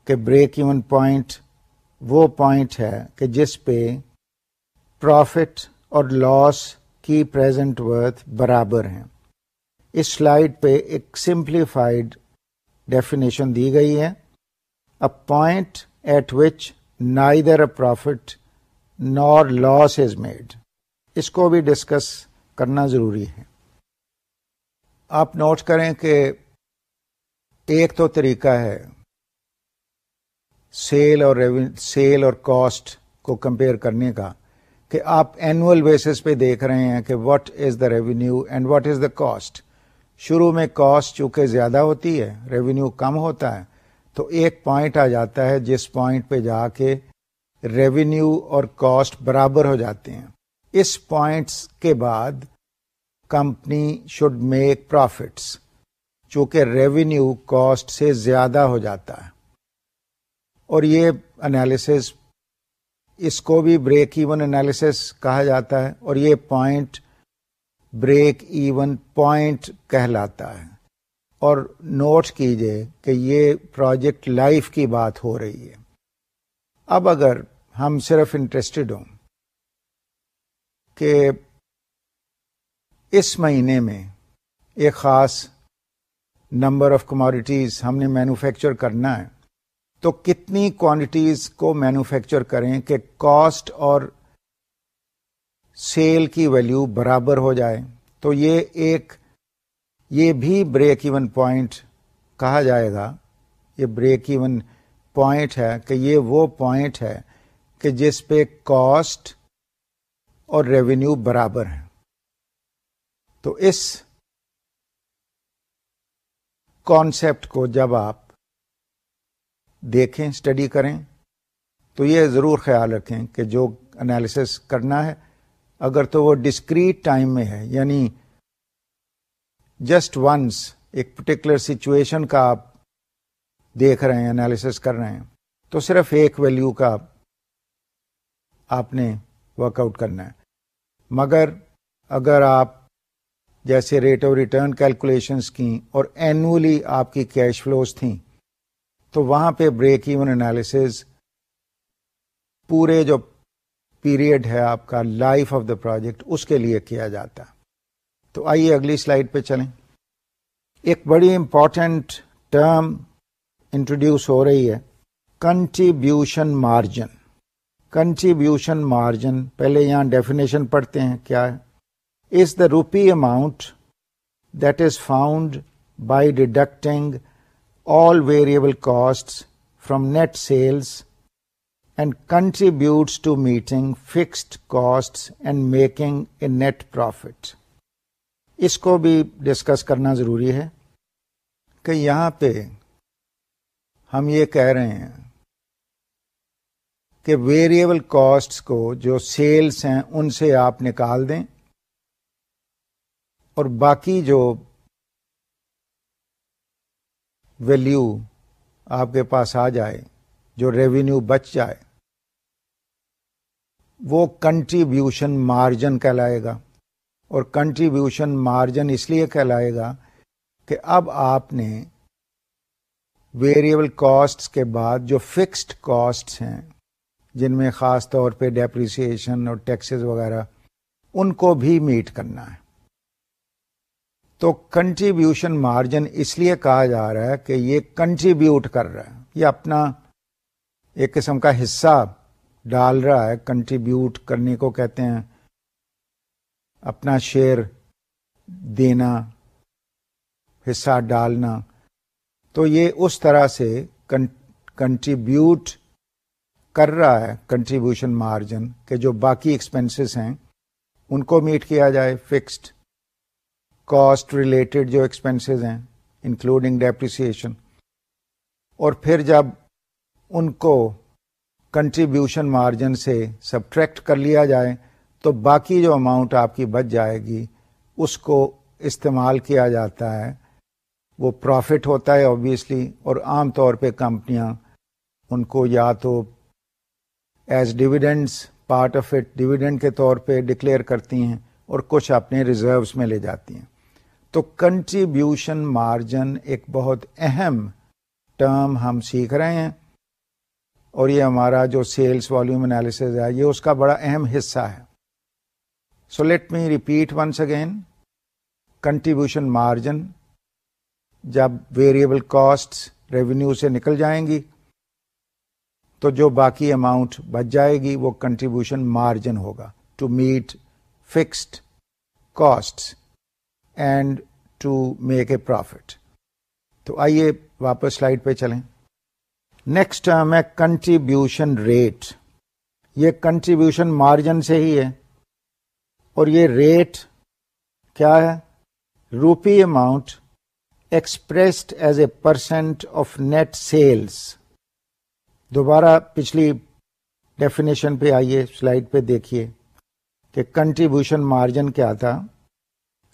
A: کہ بریک ایون پوائنٹ وہ پوائنٹ ہے کہ جس پہ پروفٹ اور لاس کی پریزنٹ ورتھ برابر ہیں۔ اس سلائڈ پہ ایک سمپلیفائڈ ڈیفینیشن دی گئی ہے۔ A point at which neither a profit nor loss is made اس کو بھی ڈسکس کرنا ضروری ہے۔ آپ نوٹ کریں کہ ایک تو طریقہ ہے سیل اور سیل اور کاسٹ کو کمپیئر کرنے کا کہ آپ اینوئل بیسس پہ دیکھ رہے ہیں کہ what is the revenue and what is the cost شروع میں کاسٹ چونکہ زیادہ ہوتی ہے ریونیو کم ہوتا ہے، تو ایک پوائنٹ آ جاتا ہے جس پوائنٹ پہ جا کے ریونیو اور کاسٹ برابر ہو جاتے ہیں۔ اس پوائنٹس کے بعد کمپنی شوڈ میک پروفٹس چونکہ ریونیو کاسٹ سے زیادہ ہو جاتا ہے۔ اور یہ انالیس اس کو بھی بریک ایون انالیس کہا جاتا ہے، اور یہ پوائنٹ بریک ایون پوائنٹ کہلاتا ہے۔ اور نوٹ کیجیے کہ یہ پروجیکٹ لائف کی بات ہو رہی ہے۔ اب اگر ہم صرف انٹرسٹڈ ہوں کہ اس مہینے میں ایک خاص نمبر آف کموڈیٹیز ہم نے مینوفیکچر کرنا ہے، تو کتنی کوانٹیٹیز کو مینوفیکچر کریں کہ کاسٹ اور سیل کی ویلیو برابر ہو جائے۔ تو یہ ایک، یہ بھی بریک ایون پوائنٹ کہا جائے گا۔ یہ بریک ایون پوائنٹ ہے کہ یہ وہ پوائنٹ ہے کہ جس پہ کاسٹ اور ریونیو برابر ہیں۔ تو اس کانسیپٹ کو جب آپ دیکھیں اسٹڈی کریں، تو یہ ضرور خیال رکھیں کہ جو انالیس کرنا ہے، اگر تو وہ ڈسکریٹ ٹائم میں ہے یعنی جسٹ ونس ایک پرٹیکولر سچویشن کا آپ دیکھ رہے ہیں انالیس کر رہے ہیں، تو صرف ایک ویلو کا آپ آپ نے ورک آؤٹ کرنا ہے۔ مگر اگر آپ جیسے ریٹ آف ریٹرن کیلکولیشنس کی اور اینولی آپ کی کیش فلوز تھیں، تو وہاں پہ بریک ایون انالیس پورے جو پیریڈ ہے آپ کا لائف آف دا پروجیکٹ اس کے لیے کیا جاتا۔ تو آئیے اگلی سلائڈ پہ چلیں۔ ایک بڑی امپورٹنٹ ٹرم انٹروڈیوس ہو رہی ہے کنٹریبیوشن مارجن کنٹریبیوشن مارجن پہلے یہاں ڈیفینیشن پڑھتے ہیں کیا ہے۔ Is the rupee amount that is found by deducting all variable cost from net sales and contributes to meeting fixed cost and making a net profit اس کو بھی discuss کرنا ضروری ہے کہ یہاں پہ ہم یہ کہہ رہے ہیں کہ ویریبل کاسٹ کو جو سیلس ہیں ان سے آپ نکال دیں اور باقی جو ویلیو آپ کے پاس آ جائے، جو ریونیو بچ جائے، وہ کنٹریبیوشن مارجن کہلائے گا۔ اور کنٹریبیوشن مارجن اس لیے کہلائے گا کہ اب آپ نے ویریبل کاسٹ کے بعد جو فکسڈ کاسٹ ہیں جن میں خاص طور پہ ڈیپریسیشن اور ٹیکسز وغیرہ، ان کو بھی میٹ کرنا ہے۔ تو کنٹریبیوشن مارجن اس لیے کہا جا رہا ہے کہ یہ کنٹریبیوٹ کر رہا ہے، یہ اپنا ایک قسم کا حصہ ڈال رہا ہے کنٹریبیوٹ کرنے کو کہتے ہیں۔ اپنا شیئر دینا، حصہ ڈالنا۔ تو یہ اس طرح سے کنٹریبیوٹ کر رہا ہے کنٹریبیوشن مارجن کہ جو باقی ایکسپینسز ہیں، ان کو میٹ کیا جائے فکسڈ کاسٹ ریلیٹڈ جو ایکسپینسز ہیں انکلوڈنگ ڈیپریسیشن اور پھر جب ان کو کنٹریبیوشن مارجن سے سبٹریکٹ کر لیا جائے، تو باقی جو اماؤنٹ آپ کی بچ جائے گی، اس کو استعمال کیا جاتا ہے۔ وہ پروفٹ ہوتا ہے آبویسلی اور عام طور پہ کمپنیاں ان کو یا تو as dividends part of it dividend کے طور پہ ڈکلیئر کرتی ہیں اور کچھ اپنے ریزروس میں لے جاتی ہیں۔ تو کنٹریبیوشن مارجن ایک بہت اہم ٹرم ہم سیکھ رہے ہیں اور یہ ہمارا جو سیلس والیوم انالیس ہے، یہ اس کا بڑا اہم حصہ ہے۔ So let me repeat once again contribution margin جب ویریبل کاسٹ ریونیو سے نکل جائیں گی تو جو باقی اماؤنٹ بچ جائے گی وہ کنٹریبیوشن مارجن ہوگا to meet fixed cost and to make a profit تو آئیے واپس سلائڈ پہ چلیں۔ نیکسٹ ٹرم ہے کنٹریبیوشن ریٹ یہ کنٹریبیوشن مارجن سے ہی ہے اور یہ ریٹ کیا ہے؟ Rupee amount expressed as a percent of net sales دوبارہ پچھلی ڈیفینیشن پہ آئیے سلائڈ پہ دیکھیے کہ کنٹریبیوشن مارجن کیا تھا۔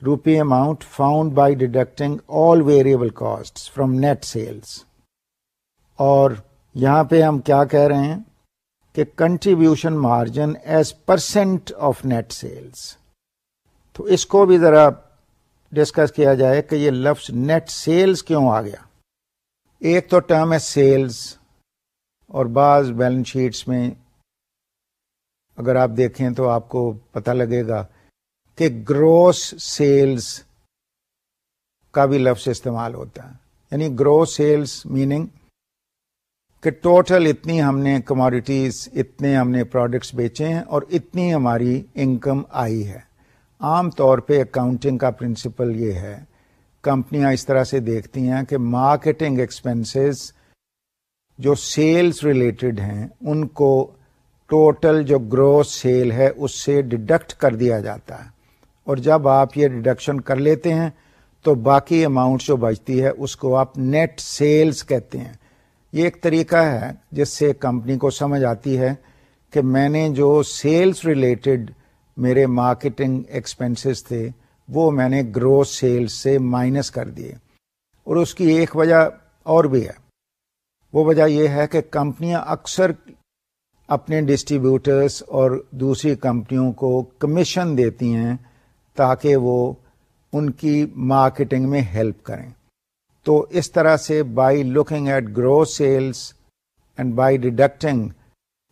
A: Rupee amount found by deducting all variable cost from net sales اور یہاں پہ ہم کیا کہہ رہے ہیں کہ contribution margin as percent of net sales تو اس کو بھی ذرا ڈسکس کیا جائے کہ یہ لفظ نیٹ سیلس کیوں آ گیا؟ ایک تو ٹرم ہے سیلس اور بعض بیلنس شیٹس میں اگر آپ دیکھیں تو آپ کو پتہ لگے گا کہ گروس سیلز کا بھی لفظ استعمال ہوتا ہے۔ یعنی گروس سیلز میننگ کہ ٹوٹل اتنی ہم نے کموڈیٹیز اتنے ہم نے پروڈکٹس بیچے ہیں اور اتنی ہماری انکم آئی ہے۔ عام طور پہ اکاؤنٹنگ کا پرنسپل یہ ہے۔ کمپنیاں اس طرح سے دیکھتی ہیں کہ مارکیٹنگ ایکسپینسز جو سیلز ریلیٹڈ ہیں، ان کو ٹوٹل جو گروس سیل ہے، اس سے ڈڈکٹ کر دیا جاتا ہے۔ اور جب آپ یہ ڈڈکشن کر لیتے ہیں، تو باقی اماؤنٹ جو بچتی ہے، اس کو آپ نیٹ سیلز کہتے ہیں۔ یہ ایک طریقہ ہے، جس سے کمپنی کو سمجھ آتی ہے کہ میں نے جو سیلز ریلیٹڈ میرے مارکیٹنگ ایکسپینسز تھے، وہ میں نے گروس سیلز سے مائنس کر دیے۔ اور اس کی ایک وجہ اور بھی ہے۔ وہ وجہ یہ ہے کہ کمپنیاں اکثر اپنے ڈسٹریبیوٹرس اور دوسری کمپنیوں کو کمیشن دیتی ہیں تاکہ وہ ان کی مارکیٹنگ میں ہیلپ کریں۔ تو اس طرح سے by looking at gross sales and by deducting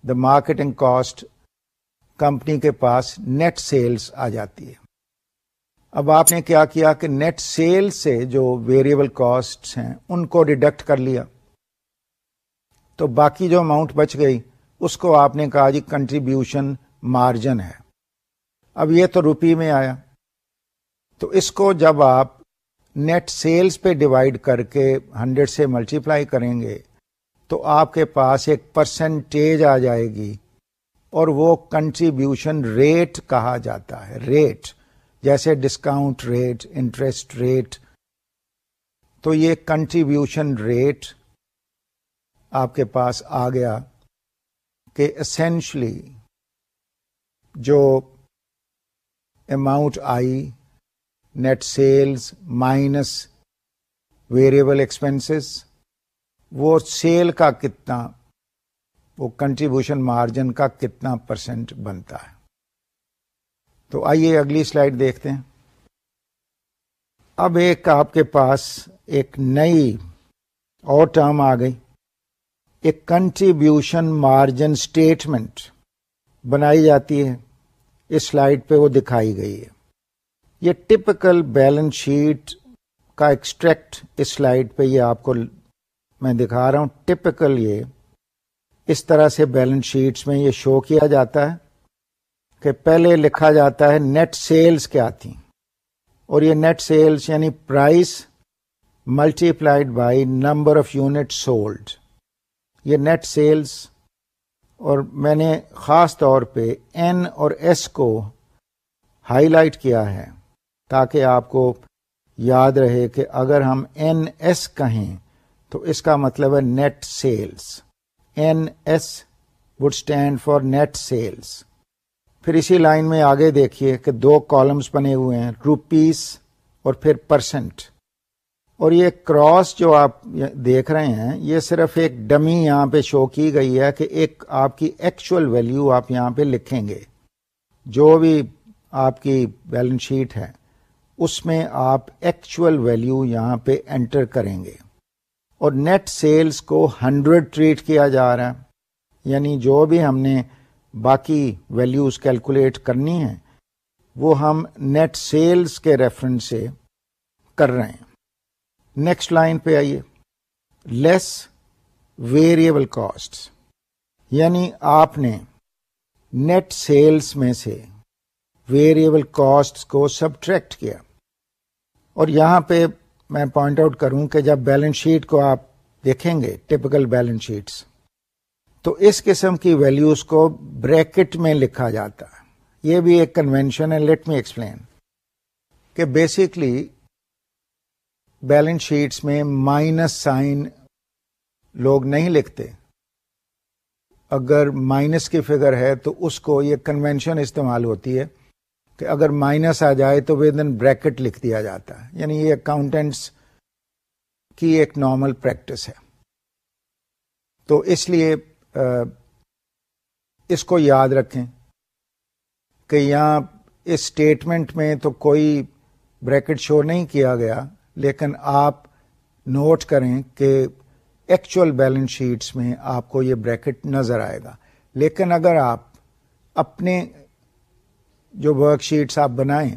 A: the marketing cost company کے پاس نیٹ سیلس آ جاتی ہے۔ اب آپ نے کیا کیا کہ نیٹ سیل سے جو ویریبل کاسٹ ہیں، ان کو ڈیڈکٹ کر لیا۔ تو باقی جو اماؤنٹ بچ گئی، اس کو آپ نے کہا جی کنٹریبیوشن مارجن ہے۔ اب یہ تو روپی میں آیا۔ تو اس کو جب آپ نیٹ سیلز پہ ڈیوائڈ کر کے ہنڈریڈ سے ملٹیپلائی کریں گے، تو آپ کے پاس ایک پرسنٹیج آ جائے گی۔ اور وہ کنٹریبیوشن ریٹ کہا جاتا ہے۔ ریٹ جیسے ڈسکاؤنٹ ریٹ انٹرسٹ ریٹ تو یہ کنٹریبیوشن ریٹ آپ کے پاس آ گیا کہ اسینشلی جو اماؤنٹ آئی net sales minus variable expenses وہ سیل کا کتنا، وہ کنٹریبیوشن مارجن کا کتنا پرسنٹ بنتا ہے۔ تو آئیے اگلی سلائڈ دیکھتے ہیں۔ اب ایک آپ کے پاس ایک نئی اور ٹرم آ گئی۔ ایک کنٹریبیوشن مارجن اسٹیٹمنٹ بنائی جاتی ہے۔ اس سلائڈ پہ وہ دکھائی گئی ہے۔ یہ ٹپکل بیلنس شیٹ کا ایکسٹریکٹ اس سلائڈ پہ یہ آپ کو میں دکھا رہا ہوں۔ ٹپکل یہ اس طرح سے بیلنس شیٹس میں یہ شو کیا جاتا ہے کہ پہلے لکھا جاتا ہے نیٹ سیلز کیا تھی اور یہ نیٹ سیلز یعنی price multiplied by number of unit sold یہ نیٹ سیلز اور میں نے خاص طور پہ این اور ایس کو ہائی لائٹ کیا ہے تاکہ آپ کو یاد رہے کہ اگر ہم این ایس کہیں تو اس کا مطلب ہے net sales N S would stand for net sales پھر اسی لائن میں آگے دیکھیے کہ دو کالمس بنے ہوئے ہیں روپیز اور پھر پرسنٹ اور یہ کراس جو آپ دیکھ رہے ہیں، یہ صرف ایک ڈمی یہاں پہ شو کی گئی ہے کہ ایک آپ کی ایکچوئل ویلیو آپ یہاں پہ لکھیں گے۔ جو بھی آپ کی بیلنس شیٹ ہے، اس میں آپ ایکچوئل ویلیو یہاں پہ انٹر کریں گے۔ اور نیٹ سیلز کو ہنڈریڈ ٹریٹ کیا جا رہا ہے۔ یعنی جو بھی ہم نے باقی ویلیوز کیلکولیٹ کرنی ہے وہ ہم نیٹ سیلز کے ریفرنس سے کر رہے ہیں۔ نیکسٹ لائن پہ آئیے۔ لیس ویریبل کاسٹ یعنی آپ نے نیٹ سیلس میں سے ویریبل کاسٹ کو سبٹریکٹ کیا۔ اور یہاں پہ میں پوائنٹ آؤٹ کروں کہ جب بیلنس شیٹ کو آپ دیکھیں گے ٹپکل بیلنس شیٹس تو اس قسم کی ویلیوز کو بریکٹ میں لکھا جاتا۔ ہے یہ بھی ایک کنوینشن ہے لیٹ می ایکسپلین کہ بیسکلی بیلنس شیٹس میں مائنس سائن لوگ نہیں لکھتے۔ اگر مائنس کی فگر ہے تو اس کو یہ کنوینشن استعمال ہوتی ہے کہ اگر مائنس آ جائے تو ود ان بریکٹ لکھ دیا جاتا ہے۔ یعنی یہ اکاؤنٹینٹس کی ایک نارمل پریکٹس ہے۔ تو اس لیے اس کو یاد رکھیں کہ یہاں اس اسٹیٹمنٹ میں تو کوئی بریکٹ شو نہیں کیا گیا۔ لیکن آپ نوٹ کریں کہ ایکچوئل بیلنس شیٹس میں آپ کو یہ بریکٹ نظر آئے گا۔ لیکن اگر آپ اپنے جو ورک شیٹس آپ بنائیں،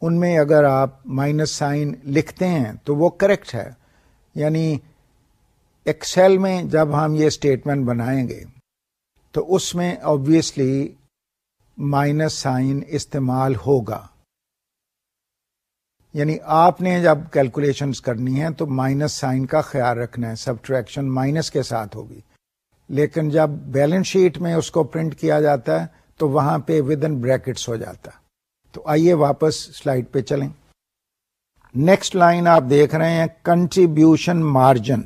A: ان میں اگر آپ مائنس سائن لکھتے ہیں تو وہ کریکٹ ہے۔ یعنی ایکسل میں جب ہم یہ اسٹیٹمنٹ بنائیں گے، تو اس میں آبویسلی مائنس سائن استعمال ہوگا۔ یعنی آپ نے جب کیلکولیشن کرنی ہے تو مائنس سائن کا خیال رکھنا ہے سبٹریکشن مائنس کے ساتھ ہوگی۔ لیکن جب بیلنس شیٹ میں اس کو پرنٹ کیا جاتا ہے، تو وہاں پہ ود ان بریکٹس ہو جاتا۔ تو آئیے واپس سلائڈ پہ چلیں۔ نیکسٹ لائن آپ دیکھ رہے ہیں کنٹریبیوشن مارجن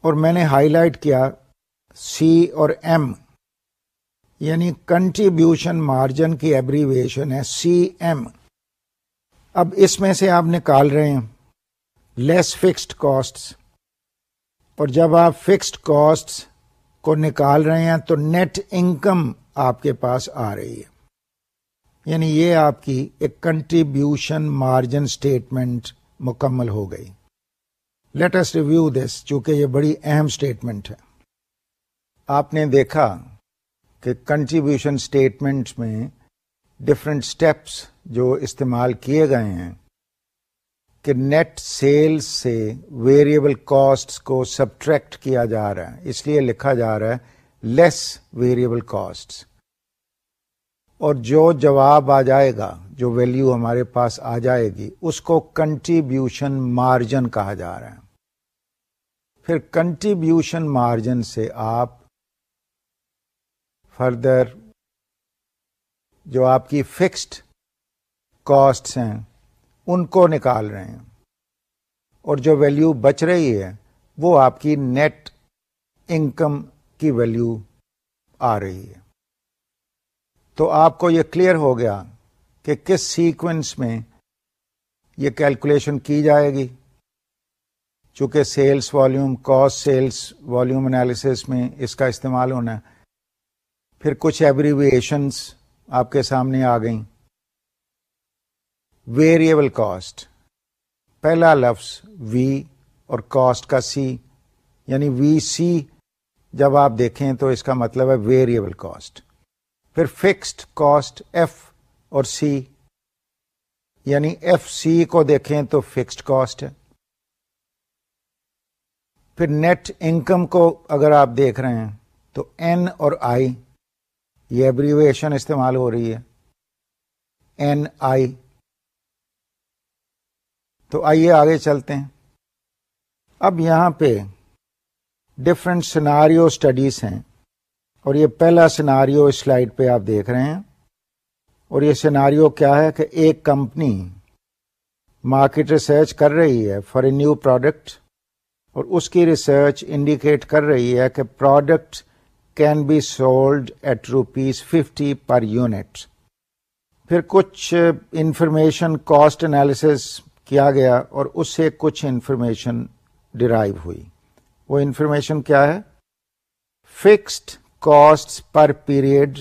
A: اور میں نے ہائی لائٹ کیا سی اور ایم یعنی کنٹریبیوشن مارجن کی ایبریویشن ہے سی ایم اب اس میں سے آپ نکال رہے ہیں۔ لیس فکسڈ کاسٹ اور جب آپ فکسڈ کاسٹ کو نکال رہے ہیں تو نیٹ انکم آپ کے پاس آ رہی ہے۔ یعنی یہ آپ کی ایک کنٹریبیوشن مارجن اسٹیٹمنٹ مکمل ہو گئی۔ لیٹ ایس ریویو دس چونکہ یہ بڑی اہم اسٹیٹمنٹ ہے۔ آپ نے دیکھا کہ کنٹریبیوشن اسٹیٹمنٹ میں ڈفرینٹ اسٹیپس جو استعمال کیے گئے ہیں کہ نیٹ سیل سے ویریبل کاسٹ کو سبٹریکٹ کیا جا رہا ہے۔ اس لیے لکھا جا رہا ہے لیس ویریبل کاسٹ اور جو جواب آ جائے گا، جو ویلیو ہمارے پاس آ جائے گی، اس کو کنٹریبیوشن مارجن کہا جا رہا ہے۔ پھر کنٹریبیوشن مارجن سے آپ فردر جو آپ کی فکسڈ کاسٹ ہیں، ان کو نکال رہے ہیں۔ اور جو ویلیو بچ رہی ہے، وہ آپ کی نیٹ انکم کی ویلیو آ رہی ہے۔ تو آپ کو یہ کلیئر ہو گیا کہ کس سیکوینس میں یہ کیلکولیشن کی جائے گی۔ چونکہ sales volume cost sales volume analysis میں اس کا استعمال ہونا ہے۔ پھر کچھ ایبریویشنس آپ کے سامنے آ گئیں۔ ویریبل کاسٹ پہلا لفظ وی اور کاسٹ کا سی یعنی وی سی جب آپ دیکھیں تو اس کا مطلب ہے ویریبل کاسٹ پھر فکسڈ کاسٹ ایف اور سی یعنی ایف سی کو دیکھیں تو فکسڈ کاسٹ ہے۔ پھر نیٹ انکم کو اگر آپ دیکھ رہے ہیں تو این اور آئی یہ ایبریویشن استعمال ہو رہی ہے. این آئی تو آئیے آگے چلتے ہیں. اب یہاں پہ ڈفرینٹ سناریو اسٹڈیز ہیں اور یہ پہلا سناریو اس سلائڈ پہ آپ دیکھ رہے ہیں اور یہ سناریو کیا ہے کہ ایک کمپنی مارکیٹ ریسرچ کر رہی ہے فار اے نیو پروڈکٹ اور اس کی ریسرچ انڈیکیٹ کر رہی ہے کہ product can be sold at rupees fifty per unit پھر کچھ انفارمیشن کاسٹ انالیس کیا گیا اور اس سے کچھ انفارمیشن ڈرائیو ہوئی وہ انفارمیشن کیا ہے fixed cost per period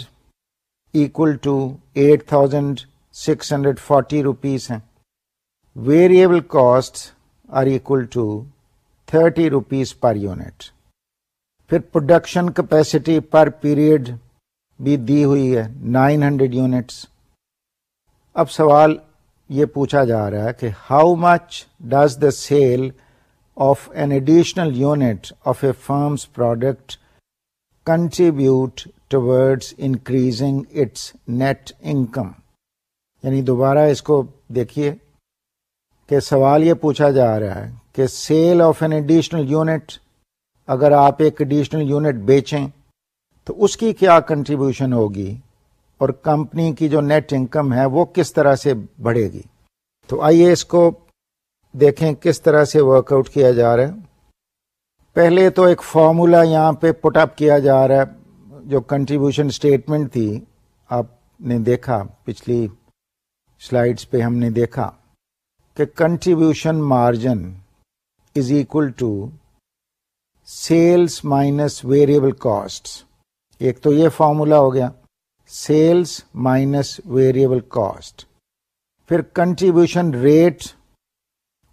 A: equal to eight thousand six hundred forty rupees ہیں variable cost are equal to thirty rupees per unit پھر پروڈکشن کیپیسٹی پر پیریڈ بھی دی ہوئی ہے نائن ہنڈریڈ یونٹس اب سوال یہ پوچھا جا رہا ہے کہ how much does the sale of an additional unit of a firm's product contribute towards increasing its net income یعنی دوبارہ اس کو دیکھیے کہ سوال یہ پوچھا جا رہا ہے کہ sale of an additional unit اگر آپ ایک ایڈیشنل یونٹ بیچیں، تو اس کی کیا کنٹریبیوشن ہوگی؟ اور کمپنی کی جو نیٹ انکم ہے، وہ کس طرح سے بڑھے گی؟ تو آئیے اس کو دیکھیں کس طرح سے ورک آؤٹ کیا جا رہا ہے۔ پہلے تو ایک فارمولا یہاں پہ پٹ اپ کیا جا رہا ہے، جو کنٹریبیوشن اسٹیٹمنٹ تھی۔ آپ نے دیکھا، پچھلی سلائڈس پہ ہم نے دیکھا کہ contribution margin is equal to sales minus variable cost ایک تو یہ فارمولا ہو گیا۔ Sales minus variable cost. پھر کنٹریبیوشن ریٹ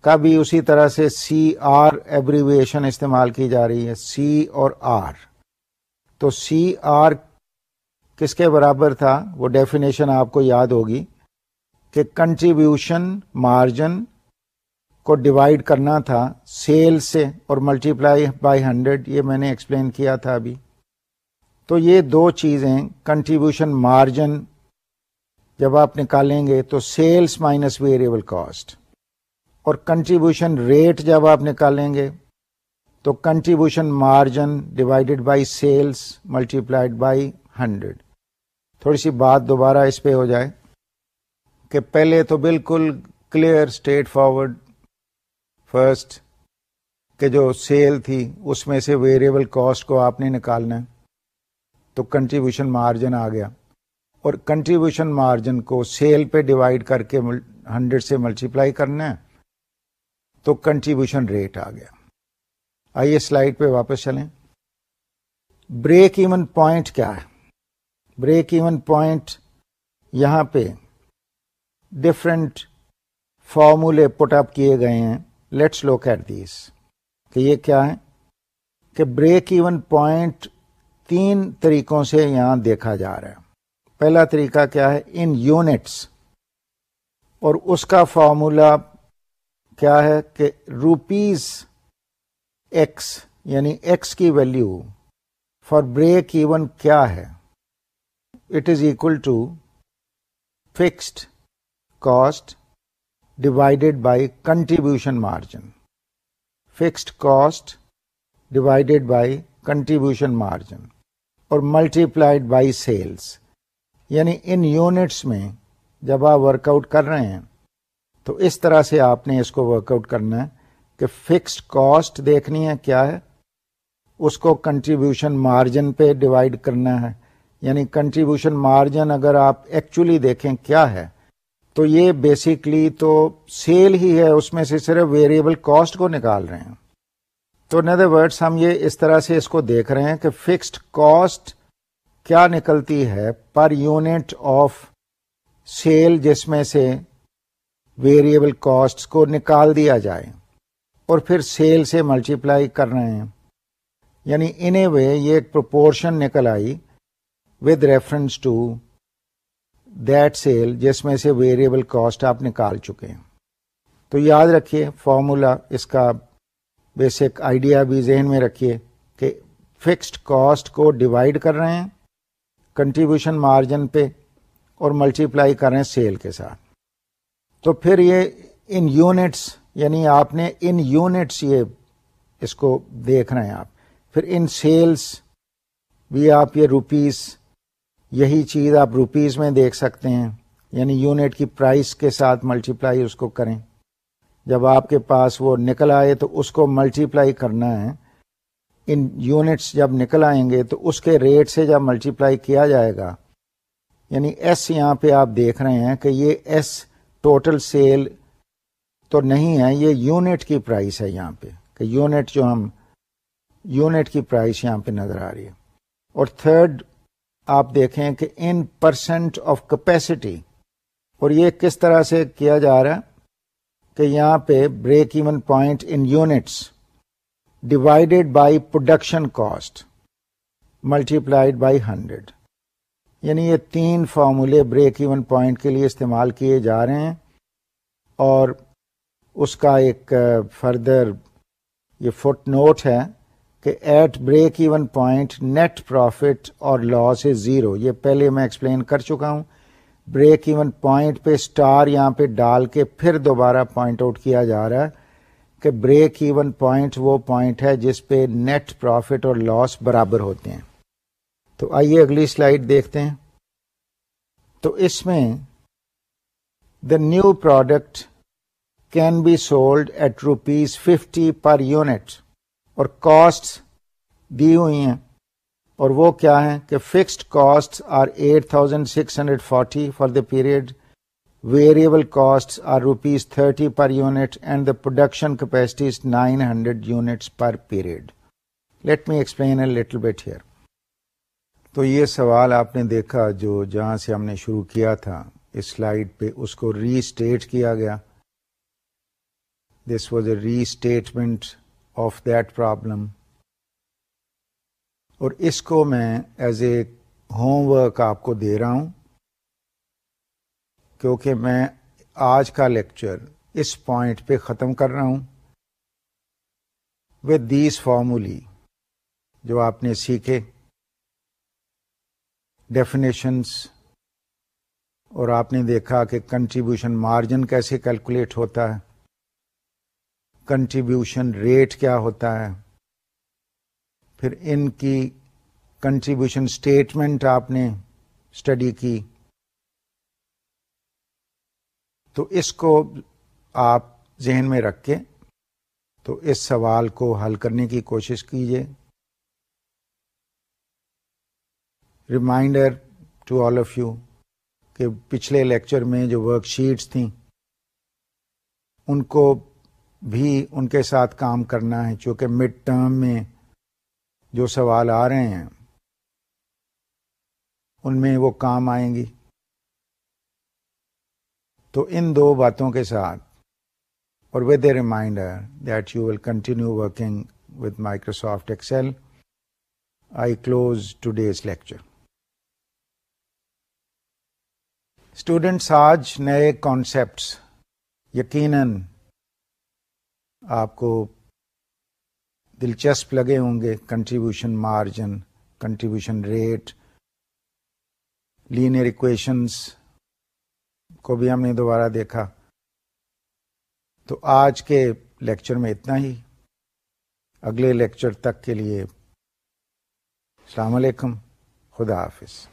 A: کا بھی اسی طرح سے سی آر ایبریویشن استعمال کی جا رہی ہے۔ سی اور آر۔ تو سی آر کس کے برابر تھا؟ وہ ڈیفینیشن آپ کو یاد ہوگی کہ کنٹریبیوشن مارجن کو ڈیوائڈ کرنا تھا سیل سے اور ملٹی پلائی بائی ہنڈریڈ یہ میں نے ایکسپلین کیا تھا ابھی۔ تو یہ دو چیزیں کنٹریبیوشن مارجن جب آپ نکالیں گے تو سیلس مائنس ویریبل کاسٹ اور کنٹریبیوشن ریٹ جب آپ نکالیں گے تو contribution margin divided by sales multiplied by hundred تھوڑی سی بات دوبارہ اس پہ ہو جائے کہ پہلے تو بالکل کلیئر اسٹیٹ فارورڈ فرسٹ کہ جو سیل تھی، اس میں سے ویریبل کاسٹ کو آپ نے نکالنا ہے۔ تو کنٹریبیوشن مارجن آ گیا۔ اور کنٹریبیوشن مارجن کو سیل پہ ڈیوائڈ کر کے ہنڈریڈ سے ملٹیپلائی کرنا ہے، تو کنٹریبیوشن ریٹ آ گیا۔ آئیے سلائڈ پہ واپس چلیں۔ بریک ایون پوائنٹ کیا ہے؟ بریک ایون پوائنٹ یہاں پہ ڈفرنٹ فارمولے پٹ اپ کیے گئے ہیں۔ لیٹس لوک ایٹ دیس کہ یہ کیا ہے کہ بریک ایون پوائنٹ تین طریقوں سے یہاں دیکھا جا رہا ہے۔ پہلا طریقہ کیا ہے؟ ان یونٹس اور اس کا فارمولا کیا ہے؟ کہ روپیز ایکس یعنی ایکس کی ویلو فار بریک ایون کیا ہے؟ It is equal to fixed cost divided by contribution margin fixed cost divided by contribution margin اور ملٹی پلائڈ بائی سیلس یعنی ان یونٹس میں جب آپ ورک آؤٹ کر رہے ہیں، تو اس طرح سے آپ نے اس کو ورک آؤٹ کرنا ہے کہ فکسڈ کاسٹ دیکھنی ہے کیا ہے؟ اس کو کنٹریبیوشن مارجن پہ ڈیوائڈ کرنا ہے. یعنی کنٹریبیوشن مارجن اگر آپ ایکچولی دیکھیں کیا ہے تو یہ بیسکلی تو سیل ہی ہے، اس میں سے صرف ویریبل کاسٹ کو نکال رہے ہیں۔ تو ندر ورڈس ہم یہ اس طرح سے اس کو دیکھ رہے ہیں کہ فکسڈ کاسٹ کیا نکلتی ہے پر یونٹ آف سیل جس میں سے ویریبل کاسٹ کو نکال دیا جائے اور پھر سیل سے ملٹیپلائی کر رہے ہیں۔ یعنی ان اے وے یہ ایک پروپورشن نکل آئی with reference to that sale جس میں سے ویریبل کاسٹ آپ نکال چکے ہیں۔ تو یاد رکھیے، فارمولا اس کا بیسک آئیڈیا بھی ذہن میں رکھیے کہ فکسڈ کاسٹ کو ڈیوائڈ کر رہے ہیں، کنٹریبیوشن مارجن پہ اور ملٹیپلائی کر رہے ہیں سیل کے ساتھ۔ تو پھر یہ ان یونٹس یعنی آپ نے ان یونٹس یہ اس کو دیکھ رہے ہیں آپ۔ پھر ان سیلس بھی آپ یہ روپیز یہی چیز آپ روپیز میں دیکھ سکتے ہیں۔ یعنی یونٹ کی پرائس کے ساتھ ملٹیپلائی اس کو کریں۔ جب آپ کے پاس وہ نکل آئے تو اس کو ملٹیپلائی کرنا ہے۔ ان یونٹس جب نکل آئیں گے تو اس کے ریٹ سے جب ملٹیپلائی کیا جائے گا۔ یعنی ایس یہاں پہ آپ دیکھ رہے ہیں کہ یہ ایس ٹوٹل سیل تو نہیں ہے، یہ یونٹ کی پرائس ہے یہاں پہ۔ کہ یونٹ جو ہم، یونٹ کی پرائس یہاں پہ نظر آ رہی ہے۔ اور تھرڈ آپ دیکھیں کہ ان پرسنٹ آف کیپیسٹی اور یہ کس طرح سے کیا جا رہا ہے کہ یہاں پہ break even point in units divided by production cost multiplied by hundred یعنی یہ تین فارمولے بریک ایون پوائنٹ کے لیے استعمال کیے جا رہے ہیں اور اس کا ایک فردر یہ فٹ نوٹ ہے کہ at break even point net profit اور لاس از زیرو۔ یہ پہلے میں ایکسپلین کر چکا ہوں۔ بریک ایون پوائنٹ پہ اسٹار یہاں پہ ڈال کے پھر دوبارہ پوائنٹ آؤٹ کیا جا رہا ہے کہ بریک ایون پوائنٹ وہ پوائنٹ ہے جس پہ نیٹ پروفٹ اور لاس برابر ہوتے ہیں۔ تو آئیے اگلی سلائڈ دیکھتے ہیں۔ تو اس میں the new product can be sold at rupees fifty per unit اور کاسٹ دی ہوئی ہیں۔ اور وہ کیا ہے کہ fixed cost are eight thousand six hundred forty for the period variable cost are rupees thirty per unit and the production capacity is nine hundred units per period let me explain a little bit here تو یہ سوال آپ نے دیکھا جو جہاں سے ہم نے شروع کیا تھا۔ اس سلائڈ پہ اس کو ری اسٹیٹ کیا گیا۔ This was a restatement of that problem اور اس کو میں ایز اے ہوم ورک آپ کو دے رہا ہوں کیونکہ میں آج کا لیکچر اس پوائنٹ پہ ختم کر رہا ہوں ود دیس فارمولی جو آپ نے سیکھے ڈیفینیشنس اور آپ نے دیکھا کہ کنٹریبیوشن مارجن کیسے کیلکولیٹ ہوتا ہے۔ کنٹریبیوشن ریٹ کیا ہوتا ہے؟ پھر ان کی کنٹریبیوشن اسٹیٹمنٹ آپ نے اسٹڈی کی۔ تو اس کو آپ ذہن میں رکھ کے تو اس سوال کو حل کرنے کی کوشش کیجیے reminder to all of you کہ پچھلے لیکچر میں جو ورک شیٹس تھیں، ان کو بھی ان کے ساتھ کام کرنا ہے، چونکہ مڈ ٹرم میں جو سوال آ رہے ہیں، ان میں وہ کام آئیں گی۔ تو ان دو باتوں کے ساتھ، اور with a reminder that you will continue working with Microsoft Excel I close today's lecture students آج نئے کانسیپٹس یقیناً آپ کو دلچسپ لگے ہوں گے contribution margin contribution rate linear equations کو بھی ہم نے دوبارہ دیکھا۔ تو آج کے لیکچر میں اتنا ہی۔ اگلے لیکچر تک کے لیے السلام علیکم، خدا حافظ۔